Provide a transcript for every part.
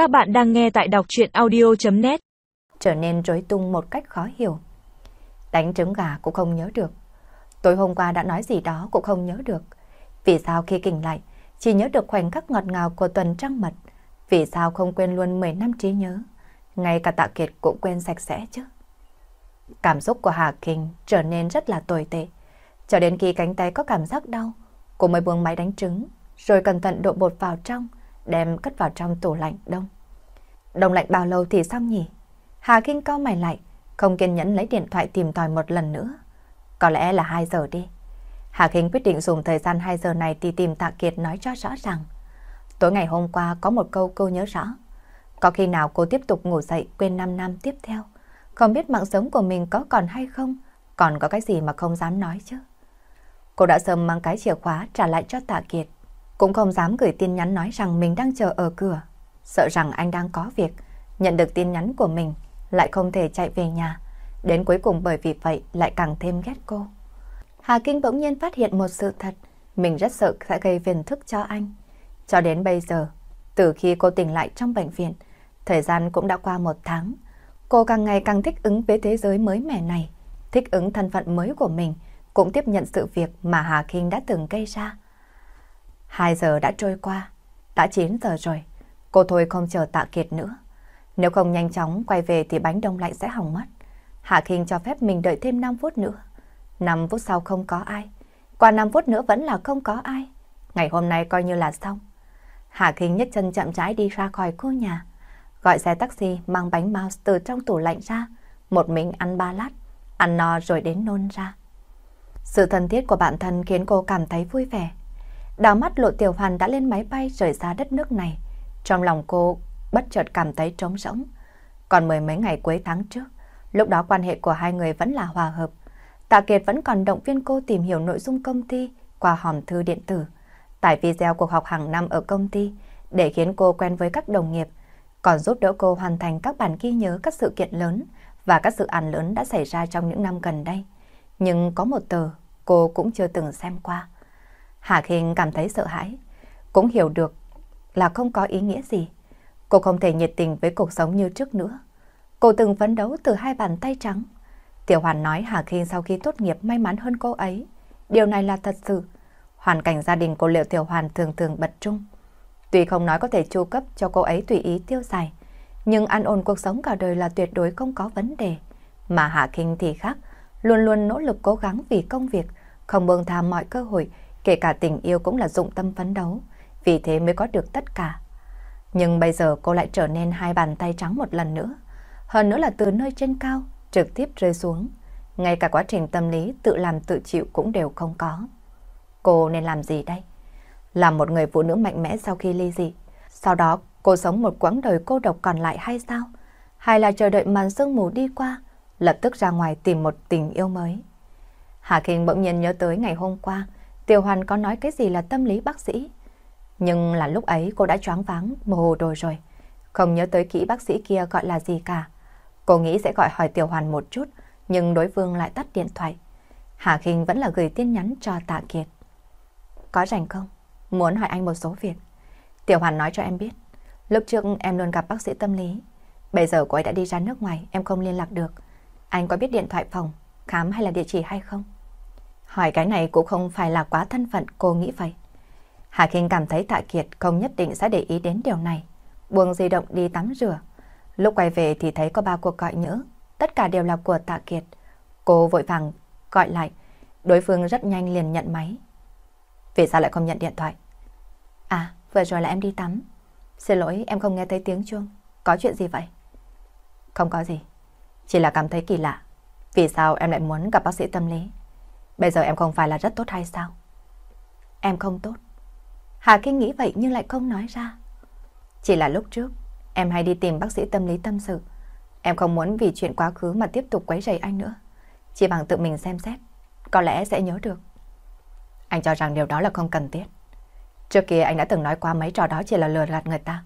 Các bạn đang nghe tại đọc chuyện audio.net Trở nên rối tung một cách khó hiểu. Đánh trứng gà cũng không nhớ được. Tối hôm qua đã nói gì đó cũng không nhớ được. Vì sao khi kinh lại, chỉ nhớ được khoảnh khắc ngọt ngào của tuần trăng mật? Vì sao không quên luôn 10 năm trí nhớ? Ngay cả tạ kiệt cũng quên sạch sẽ chứ. Cảm xúc của Hà Kinh trở nên rất là tồi tệ. Cho đến khi cánh tay có cảm giác đau, cô mới buông máy đánh trứng, rồi cẩn thận đổ bột vào trong, đem cất vào trong tủ lạnh đông. Đông lạnh bao lâu thì xong nhỉ? Hà Kinh cao mày lại, không kiên nhẫn lấy điện thoại tìm tòi một lần nữa. Có lẽ là 2 giờ đi. Hà Kinh quyết định dùng thời gian 2 giờ này đi tìm Tạ Kiệt nói cho rõ ràng. Tối ngày hôm qua có một câu cô nhớ rõ. Có khi nào cô tiếp tục ngủ dậy quên 5 năm tiếp theo, không biết mạng sống của mình có còn hay không, còn có cái gì mà không dám nói chứ. Cô đã sớm mang cái chìa khóa trả lại cho Tạ Kiệt, cũng không dám gửi tin nhắn nói rằng mình đang chờ ở cửa, sợ rằng anh đang có việc, nhận được tin nhắn của mình, lại không thể chạy về nhà. Đến cuối cùng bởi vì vậy lại càng thêm ghét cô. Hà Kinh bỗng nhiên phát hiện một sự thật, mình rất sợ sẽ gây phiền thức cho anh. Cho đến bây giờ, từ khi cô tỉnh lại trong bệnh viện, thời gian cũng đã qua một tháng, cô càng ngày càng thích ứng với thế giới mới mẻ này, thích ứng thân phận mới của mình, cũng tiếp nhận sự việc mà Hà Kinh đã từng gây ra. 2 giờ đã trôi qua, đã 9 giờ rồi, cô thôi không chờ tạ kiệt nữa. Nếu không nhanh chóng quay về thì bánh đông lạnh sẽ hỏng mất. Hạ Kinh cho phép mình đợi thêm 5 phút nữa. 5 phút sau không có ai. Qua 5 phút nữa vẫn là không có ai. Ngày hôm nay coi như là xong. Hạ Kinh nhấc chân chậm rãi đi ra khỏi khu nhà. Gọi xe taxi mang bánh mouse từ trong tủ lạnh ra. Một mình ăn ba lát. Ăn no rồi đến nôn ra. Sự thân thiết của bạn thân khiến cô cảm thấy vui vẻ. Đào mắt lộ tiểu hoàn đã lên máy bay rời xa đất nước này. Trong lòng cô bất chợt cảm thấy trống rỗng. Còn mười mấy ngày cuối tháng trước, lúc đó quan hệ của hai người vẫn là hòa hợp. Tạ Kiệt vẫn còn động viên cô tìm hiểu nội dung công ty qua hòm thư điện tử, tải video cuộc họp hàng năm ở công ty để khiến cô quen với các đồng nghiệp, còn giúp đỡ cô hoàn thành các bản ghi nhớ các sự kiện lớn và các dự án lớn đã xảy ra trong những năm gần đây. Nhưng có một tờ cô cũng chưa từng xem qua. Hà Kinh cảm thấy sợ hãi, cũng hiểu được là không có ý nghĩa gì. Cô không thể nhiệt tình với cuộc sống như trước nữa. Cô từng phấn đấu từ hai bàn tay trắng. Tiểu Hoàn nói Hà Kinh sau khi tốt nghiệp may mắn hơn cô ấy. Điều này là thật sự. Hoàn cảnh gia đình của Liệu Tiểu Hoàn thường thường bật trung. Tuy không nói có thể chu cấp cho cô ấy tùy ý tiêu xài, nhưng an ổn cuộc sống cả đời là tuyệt đối không có vấn đề. Mà Hạ Kinh thì khác, luôn luôn nỗ lực cố gắng vì công việc, không buông tha mọi cơ hội, kể cả tình yêu cũng là dụng tâm phấn đấu, vì thế mới có được tất cả. Nhưng bây giờ cô lại trở nên hai bàn tay trắng một lần nữa, hơn nữa là từ nơi trên cao, trực tiếp rơi xuống. Ngay cả quá trình tâm lý tự làm tự chịu cũng đều không có. Cô nên làm gì đây? Làm một người phụ nữ mạnh mẽ sau khi ly dị. Sau đó cô sống một quãng đời cô độc còn lại hay sao? Hay là chờ đợi màn sương mù đi qua, lập tức ra ngoài tìm một tình yêu mới? Hà Kinh bỗng nhiên nhớ tới ngày hôm qua, Tiểu Hoàn có nói cái gì là tâm lý bác sĩ. Nhưng là lúc ấy cô đã choáng váng, mồ hồ đồ rồi. Không nhớ tới kỹ bác sĩ kia gọi là gì cả. Cô nghĩ sẽ gọi hỏi Tiểu Hoàn một chút, nhưng đối phương lại tắt điện thoại. Hà Kinh vẫn là gửi tin nhắn cho Tạ Kiệt. Có rảnh không? Muốn hỏi anh một số việc. Tiểu Hoàn nói cho em biết. Lúc trước em luôn gặp bác sĩ tâm lý. Bây giờ cô ấy đã đi ra nước ngoài, em không liên lạc được. Anh có biết điện thoại phòng, khám hay là địa chỉ hay không? Hỏi cái này cũng không phải là quá thân phận, cô nghĩ vậy. Hà Kinh cảm thấy Tạ Kiệt không nhất định sẽ để ý đến điều này. Buông di động đi tắm rửa. Lúc quay về thì thấy có ba cuộc gọi nhỡ, Tất cả đều là của Tạ Kiệt. Cô vội vàng gọi lại. Đối phương rất nhanh liền nhận máy. Vì sao lại không nhận điện thoại? À, vừa rồi là em đi tắm. Xin lỗi, em không nghe thấy tiếng chuông. Có chuyện gì vậy? Không có gì. Chỉ là cảm thấy kỳ lạ. Vì sao em lại muốn gặp bác sĩ tâm lý? Bây giờ em không phải là rất tốt hay sao? Em không tốt. Hà Kinh nghĩ vậy nhưng lại không nói ra. Chỉ là lúc trước, em hay đi tìm bác sĩ tâm lý tâm sự. Em không muốn vì chuyện quá khứ mà tiếp tục quấy rầy anh nữa. Chỉ bằng tự mình xem xét, có lẽ sẽ nhớ được. Anh cho rằng điều đó là không cần thiết. Trước kia anh đã từng nói qua mấy trò đó chỉ là lừa gạt người ta.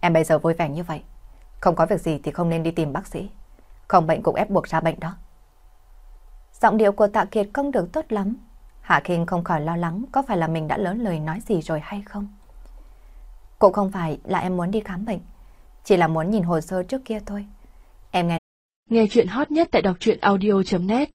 Em bây giờ vui vẻ như vậy. Không có việc gì thì không nên đi tìm bác sĩ. Không bệnh cũng ép buộc ra bệnh đó. Giọng điệu của Tạ Kiệt không được tốt lắm. Hạ Kinh không khỏi lo lắng có phải là mình đã lớn lời nói gì rồi hay không. Cũng không phải là em muốn đi khám bệnh. chỉ là muốn nhìn hồ sơ trước kia thôi. Em nghe Nghe chuyện hot nhất tại đọc truyện audio.net